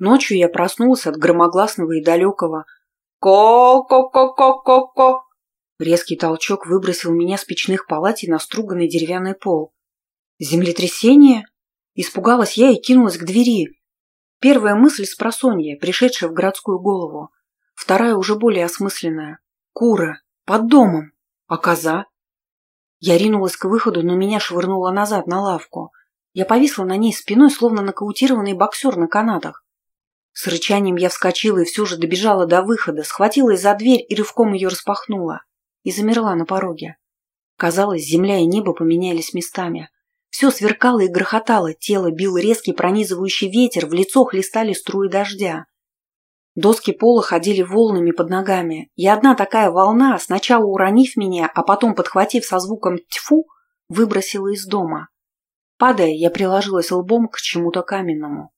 Ночью я проснулся от громогласного и далекого «Ко-ко-ко-ко-ко-ко». Резкий толчок выбросил меня с печных палатей на струганный деревянный пол. «Землетрясение?» Испугалась я и кинулась к двери. Первая мысль с просонья, пришедшая в городскую голову. Вторая уже более осмысленная. Кура. Под домом. А коза? Я ринулась к выходу, но меня швырнуло назад на лавку. Я повисла на ней спиной, словно нокаутированный боксер на канатах. С рычанием я вскочила и все же добежала до выхода, схватилась за дверь и рывком ее распахнула. И замерла на пороге. Казалось, земля и небо поменялись местами. Все сверкало и грохотало, тело бил резкий пронизывающий ветер, в лицо хлестали струи дождя. Доски пола ходили волнами под ногами, и одна такая волна, сначала уронив меня, а потом подхватив со звуком «тьфу», выбросила из дома. Падая, я приложилась лбом к чему-то каменному.